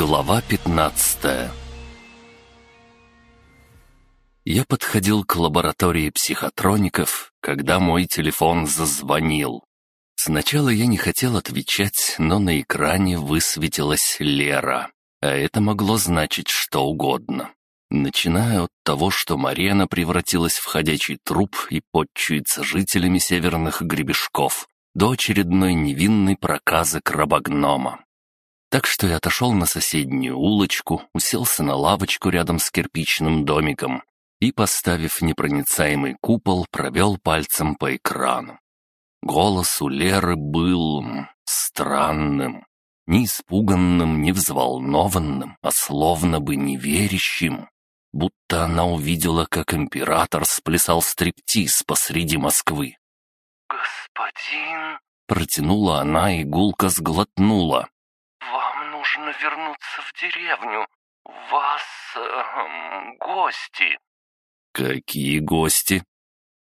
Глава 15 Я подходил к лаборатории психотроников, когда мой телефон зазвонил. Сначала я не хотел отвечать, но на экране высветилась Лера, а это могло значить что угодно. Начиная от того, что Марена превратилась в ходячий труп и подчуется жителями северных гребешков, до очередной невинной проказы крабогнома. Так что я отошел на соседнюю улочку, уселся на лавочку рядом с кирпичным домиком и, поставив непроницаемый купол, провел пальцем по экрану. Голос у Леры был странным, не испуганным, не взволнованным, а словно бы неверящим, будто она увидела, как император сплясал стриптиз посреди Москвы. «Господин...» — протянула она и гулко сглотнула нужно вернуться в деревню. Вас... Э, гости». «Какие гости?»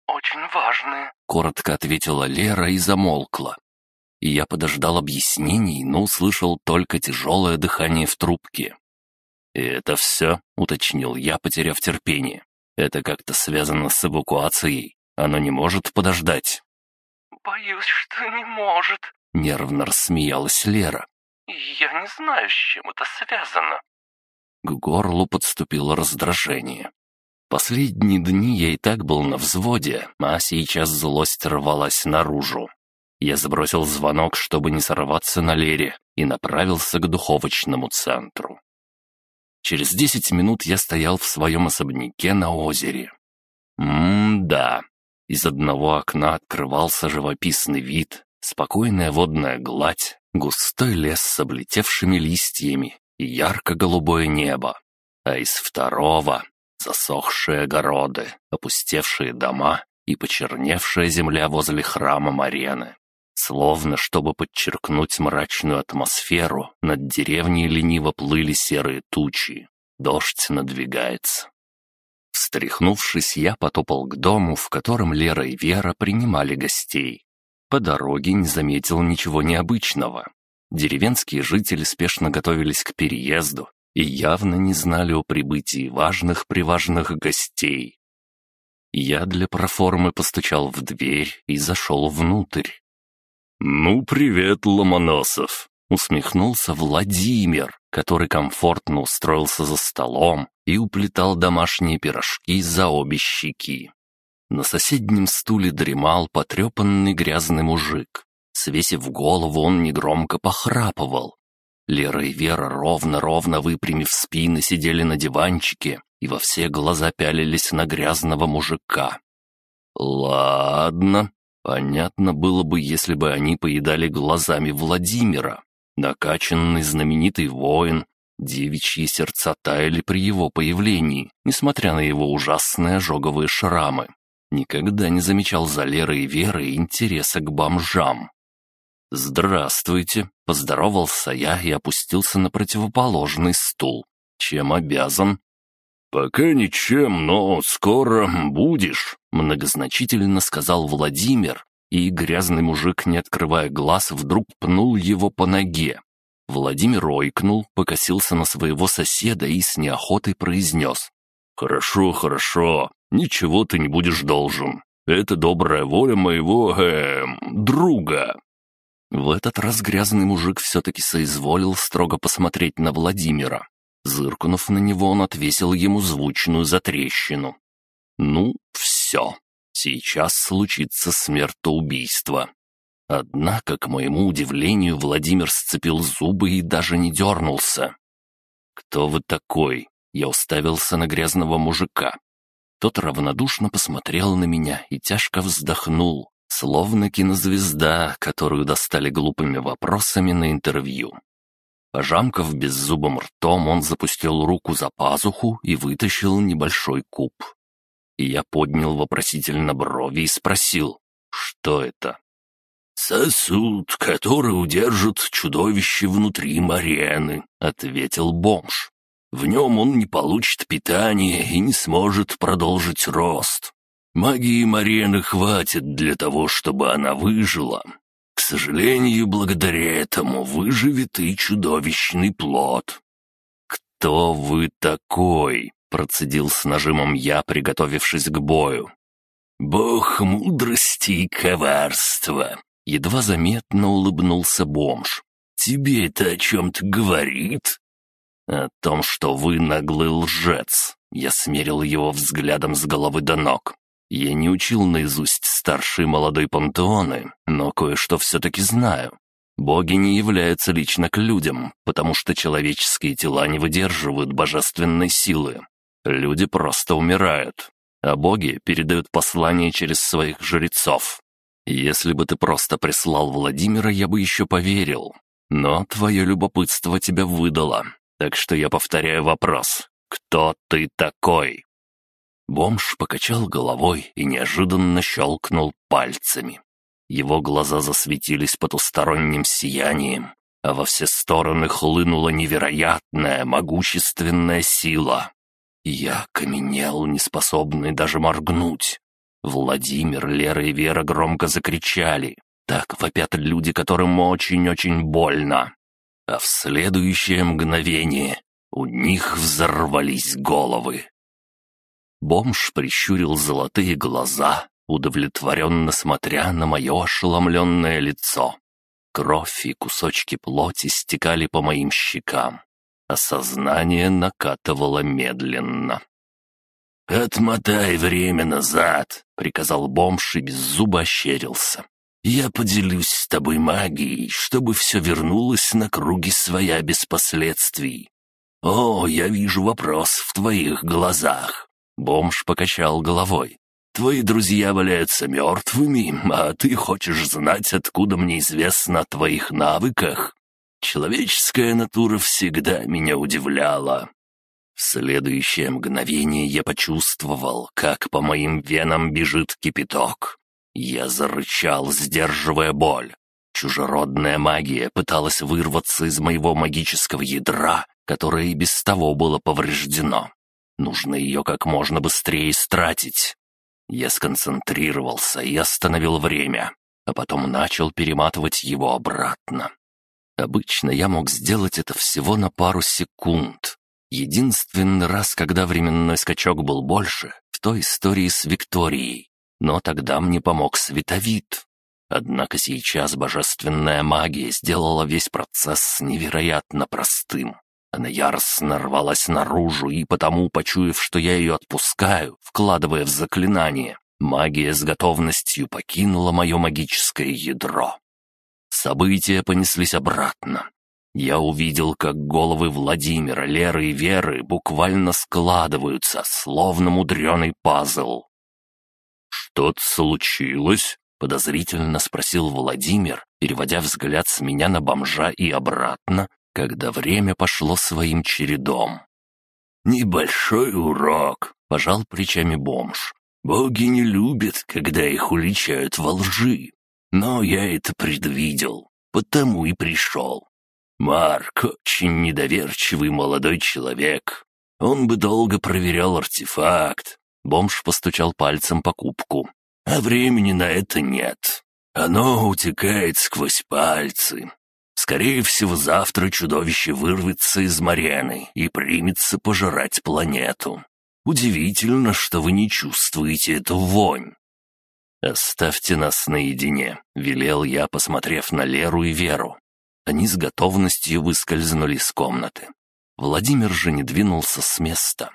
«Очень важные», — коротко ответила Лера и замолкла. И я подождал объяснений, но услышал только тяжелое дыхание в трубке. «И это все?» — уточнил я, потеряв терпение. «Это как-то связано с эвакуацией. Оно не может подождать». «Боюсь, что не может», — нервно рассмеялась Лера. «Я не знаю, с чем это связано». К горлу подступило раздражение. Последние дни я и так был на взводе, а сейчас злость рвалась наружу. Я сбросил звонок, чтобы не сорваться на Лере, и направился к духовочному центру. Через десять минут я стоял в своем особняке на озере. М-да. Из одного окна открывался живописный вид, спокойная водная гладь, густой лес с облетевшими листьями и ярко-голубое небо, а из второго — засохшие огороды, опустевшие дома и почерневшая земля возле храма Марены. Словно, чтобы подчеркнуть мрачную атмосферу, над деревней лениво плыли серые тучи. Дождь надвигается. Встряхнувшись, я потопал к дому, в котором Лера и Вера принимали гостей. По дороге не заметил ничего необычного. Деревенские жители спешно готовились к переезду и явно не знали о прибытии важных-приважных гостей. Я для проформы постучал в дверь и зашел внутрь. «Ну, привет, Ломоносов!» — усмехнулся Владимир, который комфортно устроился за столом и уплетал домашние пирожки за обе щеки. На соседнем стуле дремал потрепанный грязный мужик. Свесив голову, он негромко похрапывал. Лера и Вера ровно-ровно выпрямив спины сидели на диванчике и во все глаза пялились на грязного мужика. Ладно, понятно было бы, если бы они поедали глазами Владимира. Накачанный знаменитый воин, девичьи сердца таяли при его появлении, несмотря на его ужасные ожоговые шрамы. Никогда не замечал за Лерой и Верой интереса к бомжам. «Здравствуйте!» — поздоровался я и опустился на противоположный стул. «Чем обязан?» «Пока ничем, но скоро будешь», — многозначительно сказал Владимир, и грязный мужик, не открывая глаз, вдруг пнул его по ноге. Владимир ойкнул, покосился на своего соседа и с неохотой произнес. «Хорошо, хорошо, ничего ты не будешь должен. Это добрая воля моего, эм, друга». В этот раз грязный мужик все-таки соизволил строго посмотреть на Владимира. Зыркнув на него, он отвесил ему звучную затрещину. «Ну, все. Сейчас случится смертоубийство». Однако, к моему удивлению, Владимир сцепил зубы и даже не дернулся. «Кто вы такой?» Я уставился на грязного мужика. Тот равнодушно посмотрел на меня и тяжко вздохнул, словно кинозвезда, которую достали глупыми вопросами на интервью. Пожамков беззубым ртом, он запустил руку за пазуху и вытащил небольшой куб. И я поднял вопросительно брови и спросил, что это? «Сосуд, который удержит чудовище внутри Марены», — ответил бомж. В нем он не получит питания и не сможет продолжить рост. Магии Марены хватит для того, чтобы она выжила. К сожалению, благодаря этому выживет и чудовищный плод. «Кто вы такой?» — процедил с нажимом я, приготовившись к бою. «Бог мудрости и коварства!» — едва заметно улыбнулся бомж. «Тебе это о чем-то говорит?» «О том, что вы наглый лжец». Я смерил его взглядом с головы до ног. Я не учил наизусть старшие молодой пантеоны, но кое-что все-таки знаю. Боги не являются лично к людям, потому что человеческие тела не выдерживают божественной силы. Люди просто умирают, а боги передают послание через своих жрецов. Если бы ты просто прислал Владимира, я бы еще поверил. Но твое любопытство тебя выдало, так что я повторяю вопрос. Кто ты такой?» Бомж покачал головой и неожиданно щелкнул пальцами. Его глаза засветились потусторонним сиянием, а во все стороны хлынула невероятная, могущественная сила. Я каменел, неспособный даже моргнуть. Владимир, Лера и Вера громко закричали. Так вопят люди, которым очень-очень больно. А в следующее мгновение у них взорвались головы. Бомж прищурил золотые глаза, удовлетворенно смотря на мое ошеломленное лицо. Кровь и кусочки плоти стекали по моим щекам. Осознание накатывало медленно. «Отмотай время назад», — приказал бомж и без зуба ощерился. «Я поделюсь с тобой магией, чтобы все вернулось на круги своя без последствий. О, я вижу вопрос в твоих глазах». Бомж покачал головой. «Твои друзья валяются мертвыми, а ты хочешь знать, откуда мне известно о твоих навыках? Человеческая натура всегда меня удивляла. В следующее мгновение я почувствовал, как по моим венам бежит кипяток. Я зарычал, сдерживая боль. Чужеродная магия пыталась вырваться из моего магического ядра, которое и без того было повреждено. Нужно ее как можно быстрее истратить. Я сконцентрировался и остановил время, а потом начал перематывать его обратно. Обычно я мог сделать это всего на пару секунд. Единственный раз, когда временной скачок был больше, в той истории с Викторией. Но тогда мне помог световид. Однако сейчас божественная магия сделала весь процесс невероятно простым. Она яростно рвалась наружу, и потому, почуяв, что я ее отпускаю, вкладывая в заклинание, магия с готовностью покинула мое магическое ядро. События понеслись обратно. Я увидел, как головы Владимира, Леры и Веры буквально складываются, словно мудреный пазл. «Что-то случилось?» — подозрительно спросил Владимир, переводя взгляд с меня на бомжа и обратно, когда время пошло своим чередом. «Небольшой урок», — пожал плечами бомж. «Боги не любят, когда их уличают во лжи. Но я это предвидел, потому и пришел. Марк очень недоверчивый молодой человек. Он бы долго проверял артефакт. Бомж постучал пальцем по кубку. А времени на это нет. Оно утекает сквозь пальцы. Скорее всего, завтра чудовище вырвется из Марены и примется пожирать планету. Удивительно, что вы не чувствуете эту вонь. «Оставьте нас наедине», — велел я, посмотрев на Леру и Веру. Они с готовностью выскользнули из комнаты. Владимир же не двинулся с места.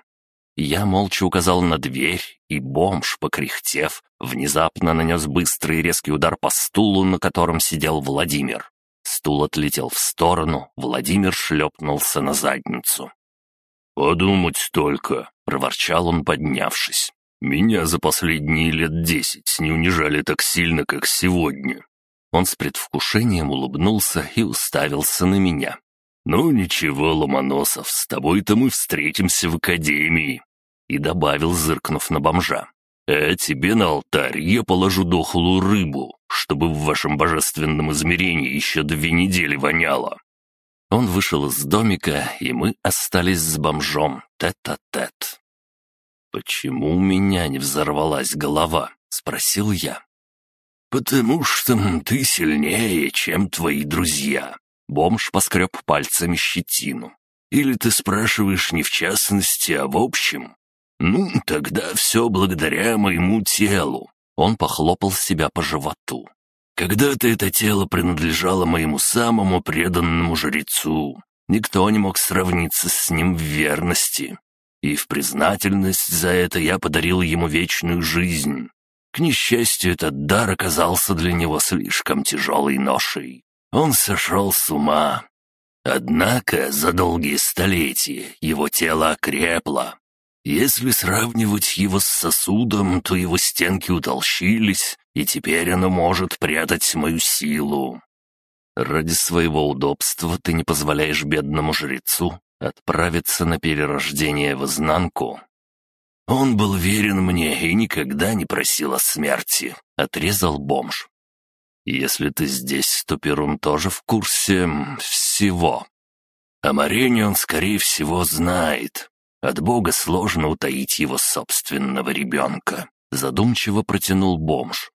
Я молча указал на дверь, и бомж, покряхтев, внезапно нанес быстрый и резкий удар по стулу, на котором сидел Владимир. Стул отлетел в сторону, Владимир шлепнулся на задницу. «Подумать только», — проворчал он, поднявшись. Меня за последние лет десять не унижали так сильно, как сегодня». Он с предвкушением улыбнулся и уставился на меня. «Ну ничего, Ломоносов, с тобой-то мы встретимся в академии». И добавил, зыркнув на бомжа. «А тебе на алтарь я положу дохлую рыбу, чтобы в вашем божественном измерении еще две недели воняло». Он вышел из домика, и мы остались с бомжом тет-а-тет. -тет. «Почему у меня не взорвалась голова?» — спросил я. «Потому что ты сильнее, чем твои друзья». Бомж поскреб пальцами щетину. Или ты спрашиваешь не в частности, а в общем? Ну, тогда все благодаря моему телу». Он похлопал себя по животу. «Когда-то это тело принадлежало моему самому преданному жрецу. Никто не мог сравниться с ним в верности. И в признательность за это я подарил ему вечную жизнь. К несчастью, этот дар оказался для него слишком тяжелой ношей. Он сошел с ума. Однако за долгие столетия его тело окрепло. Если сравнивать его с сосудом, то его стенки утолщились, и теперь оно может прятать мою силу. Ради своего удобства ты не позволяешь бедному жрецу отправиться на перерождение в изнанку. «Он был верен мне и никогда не просил о смерти», — отрезал бомж. «Если ты здесь, то Перун тоже в курсе всего. О Марене он, скорее всего, знает. От Бога сложно утаить его собственного ребенка», — задумчиво протянул бомж.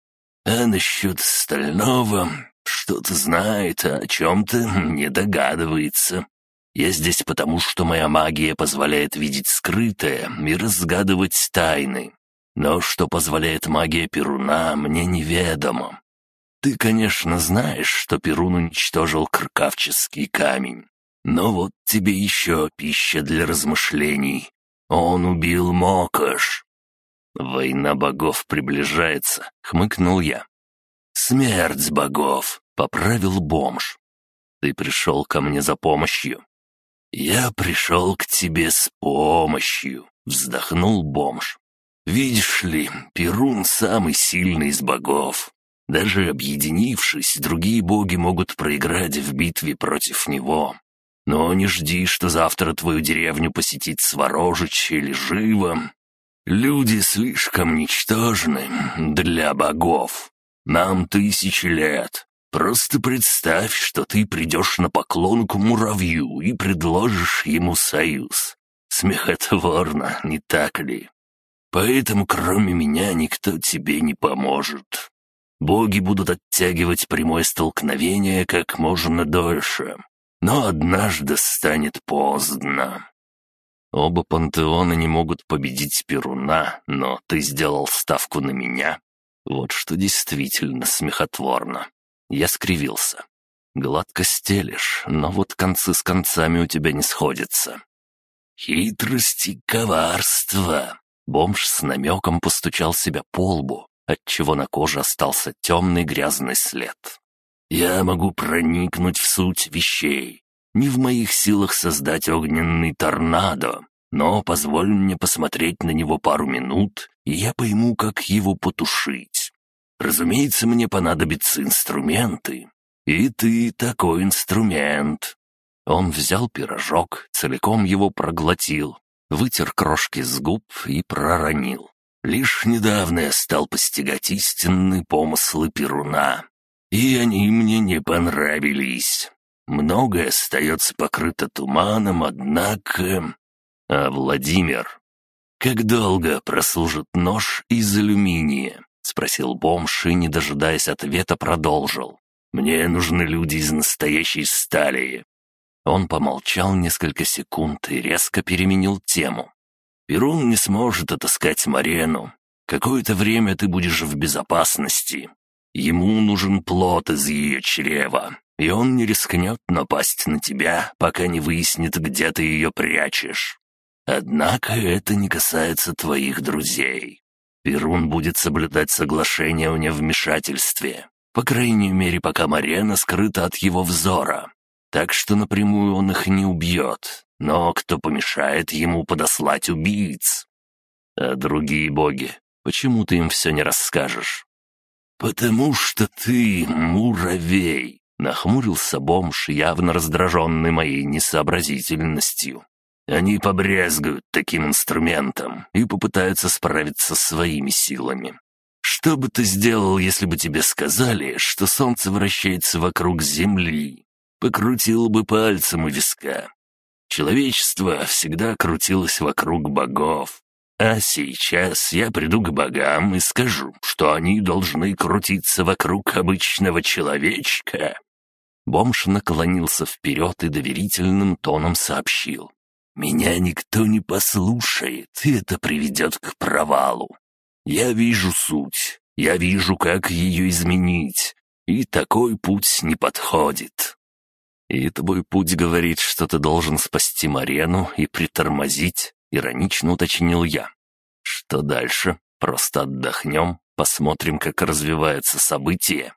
«А насчет остального что-то знает, а о чем-то не догадывается. Я здесь потому, что моя магия позволяет видеть скрытое и разгадывать тайны. Но что позволяет магия Перуна, мне неведомо. Ты, конечно, знаешь, что Перун уничтожил кркавческий камень. Но вот тебе еще пища для размышлений. Он убил Мокош. «Война богов приближается», — хмыкнул я. «Смерть богов», — поправил бомж. «Ты пришел ко мне за помощью. «Я пришел к тебе с помощью», — вздохнул бомж. «Видишь ли, Перун самый сильный из богов. Даже объединившись, другие боги могут проиграть в битве против него. Но не жди, что завтра твою деревню посетит Сворожич или Живо. Люди слишком ничтожны для богов. Нам тысячи лет, Просто представь, что ты придешь на поклон к муравью и предложишь ему союз. Смехотворно, не так ли? Поэтому кроме меня никто тебе не поможет. Боги будут оттягивать прямое столкновение как можно дольше. Но однажды станет поздно. Оба пантеона не могут победить Перуна, но ты сделал ставку на меня. Вот что действительно смехотворно. Я скривился. «Гладко стелишь, но вот концы с концами у тебя не сходятся». «Хитрость и коварство!» Бомж с намеком постучал себя по лбу, отчего на коже остался темный грязный след. «Я могу проникнуть в суть вещей. Не в моих силах создать огненный торнадо, но позволь мне посмотреть на него пару минут, и я пойму, как его потушить. Разумеется, мне понадобятся инструменты. И ты такой инструмент». Он взял пирожок, целиком его проглотил, вытер крошки с губ и проронил. Лишь недавно я стал постигать истинные помыслы Перуна, и они мне не понравились. Многое остается покрыто туманом, однако... А Владимир... Как долго прослужит нож из алюминия? — спросил бомж и, не дожидаясь ответа, продолжил. «Мне нужны люди из настоящей стали». Он помолчал несколько секунд и резко переменил тему. «Перун не сможет отыскать Марену. Какое-то время ты будешь в безопасности. Ему нужен плод из ее чрева, и он не рискнет напасть на тебя, пока не выяснит, где ты ее прячешь. Однако это не касается твоих друзей. Перун будет соблюдать соглашение о невмешательстве. По крайней мере, пока Марена скрыта от его взора. Так что напрямую он их не убьет. Но кто помешает ему подослать убийц? А другие боги, почему ты им все не расскажешь? «Потому что ты муравей», — нахмурился бомж, явно раздраженный моей несообразительностью. Они побрезгуют таким инструментом и попытаются справиться своими силами. Что бы ты сделал, если бы тебе сказали, что Солнце вращается вокруг Земли? Покрутил бы пальцем у виска. Человечество всегда крутилось вокруг богов. А сейчас я приду к богам и скажу, что они должны крутиться вокруг обычного человечка. Бомж наклонился вперед и доверительным тоном сообщил. «Меня никто не послушает, и это приведет к провалу. Я вижу суть, я вижу, как ее изменить, и такой путь не подходит». «И твой путь говорит, что ты должен спасти Марену и притормозить?» — иронично уточнил я. «Что дальше? Просто отдохнем, посмотрим, как развиваются события?»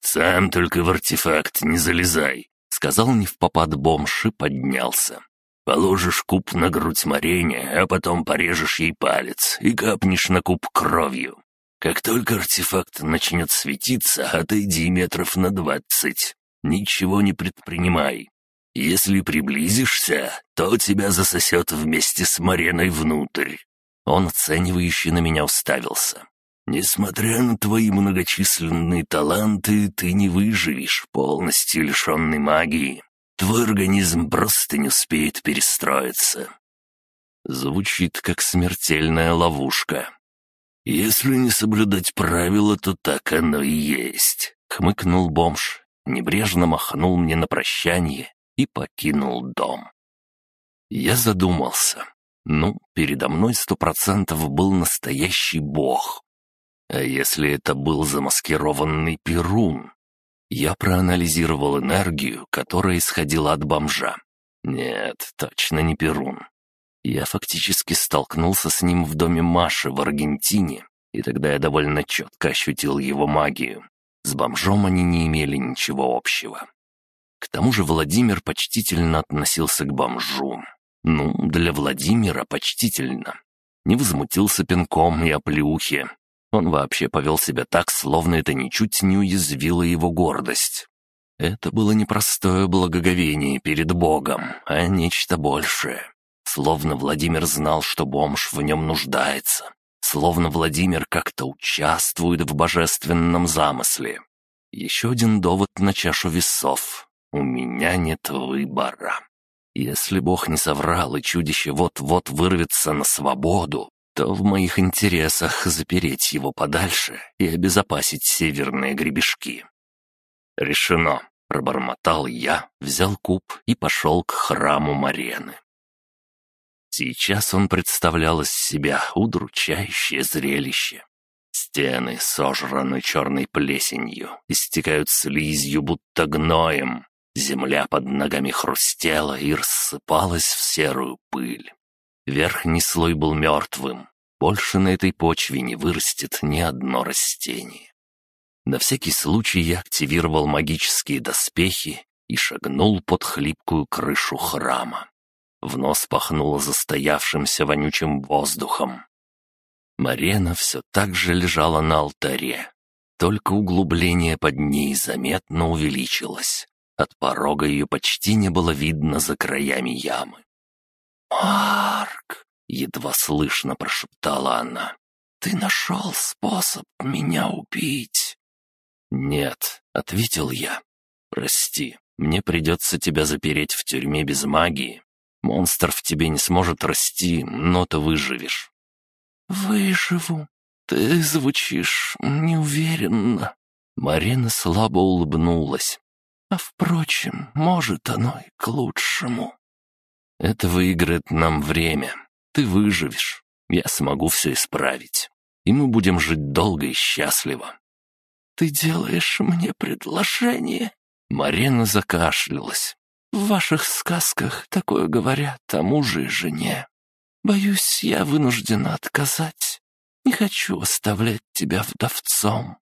«Сам только в артефакт не залезай», — сказал не в попад бомж и поднялся. «Положишь куб на грудь Марене, а потом порежешь ей палец и капнешь на куб кровью. Как только артефакт начнет светиться, отойди метров на двадцать. Ничего не предпринимай. Если приблизишься, то тебя засосет вместе с Мареной внутрь». Он оценивающе на меня уставился. «Несмотря на твои многочисленные таланты, ты не выживешь, полностью лишенный магии. Твой организм просто не успеет перестроиться». Звучит как смертельная ловушка. «Если не соблюдать правила, то так оно и есть», — хмыкнул бомж небрежно махнул мне на прощание и покинул дом. Я задумался. Ну, передо мной сто процентов был настоящий бог. А если это был замаскированный Перун? Я проанализировал энергию, которая исходила от бомжа. Нет, точно не Перун. Я фактически столкнулся с ним в доме Маши в Аргентине, и тогда я довольно четко ощутил его магию. С бомжом они не имели ничего общего. К тому же Владимир почтительно относился к бомжу. Ну, для Владимира почтительно. Не возмутился пинком и оплеухи. Он вообще повел себя так, словно это ничуть не уязвило его гордость. Это было не простое благоговение перед Богом, а нечто большее. Словно Владимир знал, что бомж в нем нуждается словно Владимир как-то участвует в божественном замысле. Еще один довод на чашу весов. У меня нет выбора. Если Бог не соврал, и чудище вот-вот вырвется на свободу, то в моих интересах запереть его подальше и обезопасить северные гребешки. «Решено», — пробормотал я, взял куб и пошел к храму Марены. Сейчас он представлял из себя удручающее зрелище. Стены сожраны черной плесенью, истекают слизью, будто гноем. Земля под ногами хрустела и рассыпалась в серую пыль. Верхний слой был мертвым. Больше на этой почве не вырастет ни одно растение. На всякий случай я активировал магические доспехи и шагнул под хлипкую крышу храма. В нос пахнуло застоявшимся вонючим воздухом. Марена все так же лежала на алтаре, только углубление под ней заметно увеличилось. От порога ее почти не было видно за краями ямы. «Марк!» — едва слышно прошептала она. «Ты нашел способ меня убить?» «Нет», — ответил я. «Прости, мне придется тебя запереть в тюрьме без магии, Монстр в тебе не сможет расти, но ты выживешь». «Выживу. Ты звучишь неуверенно». Марина слабо улыбнулась. «А впрочем, может оно и к лучшему». «Это выиграет нам время. Ты выживешь. Я смогу все исправить. И мы будем жить долго и счастливо». «Ты делаешь мне предложение?» Марина закашлялась. В ваших сказках такое говорят о муже и жене. Боюсь, я вынуждена отказать. Не хочу оставлять тебя вдовцом».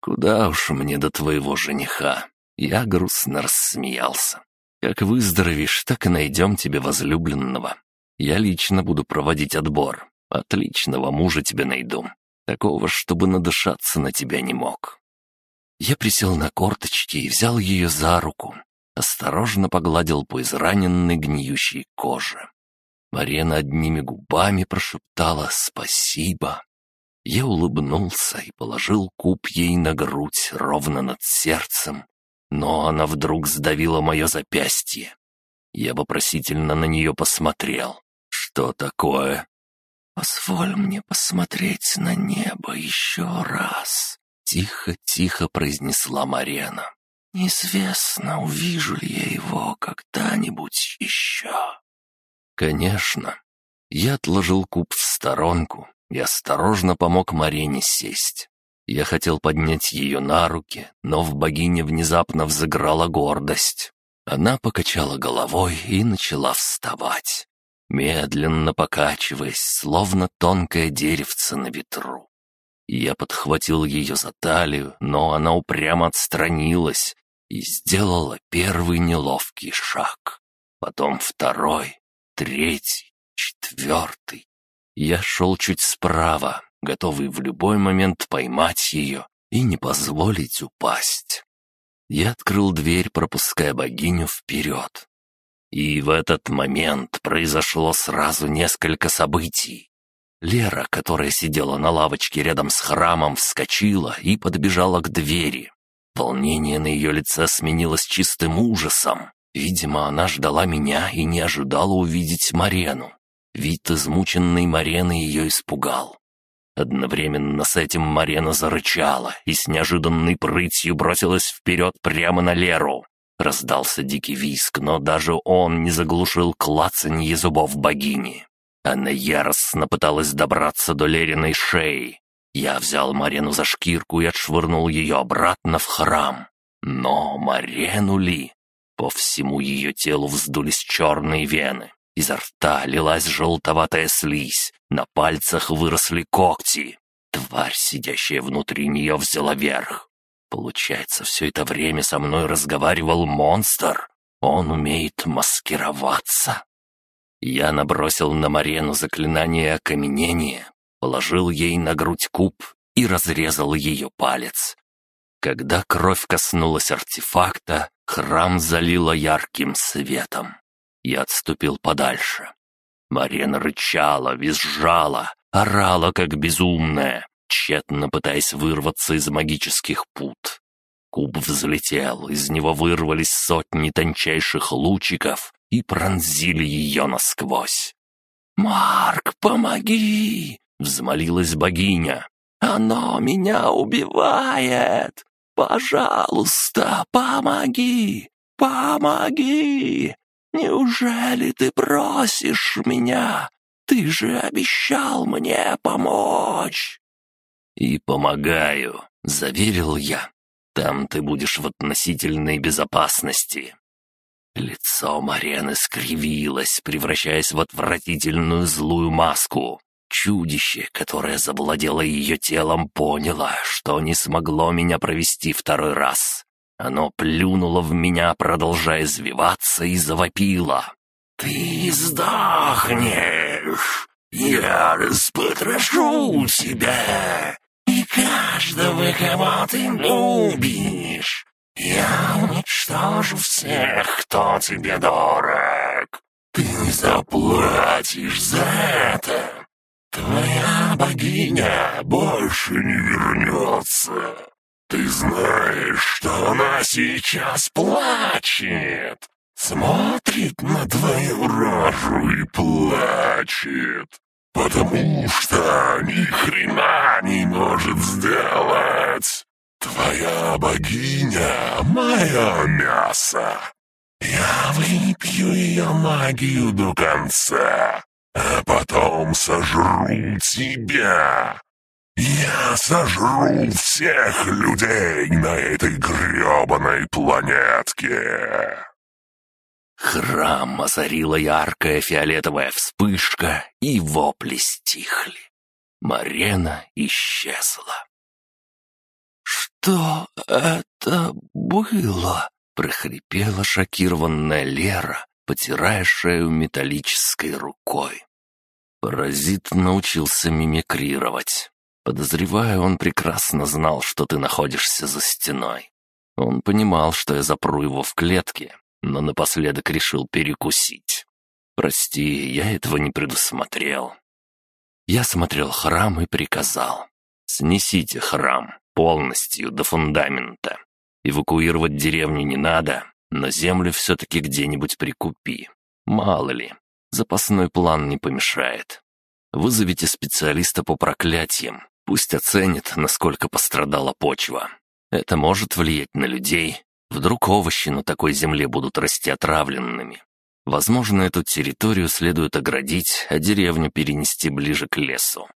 «Куда уж мне до твоего жениха?» Я грустно рассмеялся. «Как выздоровеешь, так и найдем тебе возлюбленного. Я лично буду проводить отбор. Отличного мужа тебе найду. Такого, чтобы надышаться на тебя не мог». Я присел на корточки и взял ее за руку, осторожно погладил по израненной гниющей коже. Марена одними губами прошептала «Спасибо». Я улыбнулся и положил куб ей на грудь ровно над сердцем, но она вдруг сдавила мое запястье. Я вопросительно на нее посмотрел. «Что такое?» «Позволь мне посмотреть на небо еще раз», — тихо-тихо произнесла Марена. Неизвестно, увижу ли я его когда-нибудь. Конечно. Я отложил куб в сторонку и осторожно помог Марине сесть. Я хотел поднять ее на руки, но в богине внезапно взыграла гордость. Она покачала головой и начала вставать, медленно покачиваясь, словно тонкое деревце на ветру. Я подхватил ее за талию, но она упрямо отстранилась и сделала первый неловкий шаг. Потом второй, третий, четвертый. Я шел чуть справа, готовый в любой момент поймать ее и не позволить упасть. Я открыл дверь, пропуская богиню вперед. И в этот момент произошло сразу несколько событий. Лера, которая сидела на лавочке рядом с храмом, вскочила и подбежала к двери. Волнение на ее лице сменилось чистым ужасом. Видимо, она ждала меня и не ожидала увидеть Марену. Вид измученной Марены ее испугал. Одновременно с этим Марена зарычала и с неожиданной прытью бросилась вперед прямо на Леру. Раздался дикий виск, но даже он не заглушил клацанье зубов богини. Она яростно пыталась добраться до Лериной шеи, я взял Марену за шкирку и отшвырнул ее обратно в храм. Но Марену ли? По всему ее телу вздулись черные вены. Изо рта лилась желтоватая слизь, на пальцах выросли когти. Тварь, сидящая внутри нее, взяла верх. Получается, все это время со мной разговаривал монстр. Он умеет маскироваться. Я набросил на Марену заклинание окаменения, положил ей на грудь куб и разрезал ее палец. Когда кровь коснулась артефакта, храм залило ярким светом. Я отступил подальше. Марена рычала, визжала, орала, как безумная, тщетно пытаясь вырваться из магических пут. Куб взлетел, из него вырвались сотни тончайших лучиков и пронзили ее насквозь. «Марк, помоги!» — взмолилась богиня. «Оно меня убивает! Пожалуйста, помоги! Помоги! Неужели ты просишь меня? Ты же обещал мне помочь!» «И помогаю», — заверил я. «Там ты будешь в относительной безопасности». Лицо Марены скривилось, превращаясь в отвратительную злую маску. Чудище, которое завладело ее телом, поняло, что не смогло меня провести второй раз. Оно плюнуло в меня, продолжая извиваться, и завопило. «Ты сдохнешь! Я распотрошу тебя! И каждого, кого ты любишь! Я уничтожу всех, кто тебе дорог! Ты заплатишь за это!» «Твоя богиня больше не вернется. Ты знаешь, что она сейчас плачет, смотрит на твою рожу и плачет, потому что ни хрена не может сделать. Твоя богиня — мое мясо. Я выпью ее магию до конца, а потом сожру тебя. Я сожру всех людей на этой грёбаной планетке!» Храм озарила яркая фиолетовая вспышка, и вопли стихли. Марена исчезла. «Что это было?» — прохрипела шокированная Лера, потирая шею металлической рукой. Паразит научился мимикрировать. Подозреваю, он прекрасно знал, что ты находишься за стеной. Он понимал, что я запру его в клетке, но напоследок решил перекусить. Прости, я этого не предусмотрел. Я смотрел храм и приказал. Снесите храм полностью до фундамента. Эвакуировать деревню не надо, но землю все-таки где-нибудь прикупи. Мало ли, запасной план не помешает. Вызовите специалиста по проклятиям. Пусть оценит, насколько пострадала почва. Это может влиять на людей, Вдруг овощи на такой земле будут расти отравленными. Возможно, эту территорию следует оградить, а деревню перенести ближе к лесу.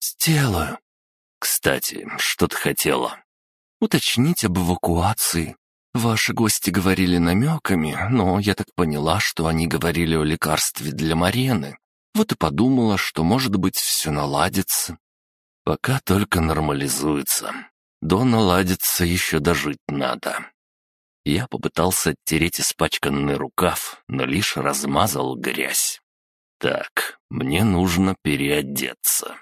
«Сделаю». «Кстати, что ты хотела?» «Уточнить об эвакуации. Ваши гости говорили намеками, но я так поняла, что они говорили о лекарстве для Марены. Вот и подумала, что, может быть, все наладится». «Пока только нормализуется. До наладится еще дожить надо». Я попытался оттереть испачканный рукав, но лишь размазал грязь. «Так, мне нужно переодеться».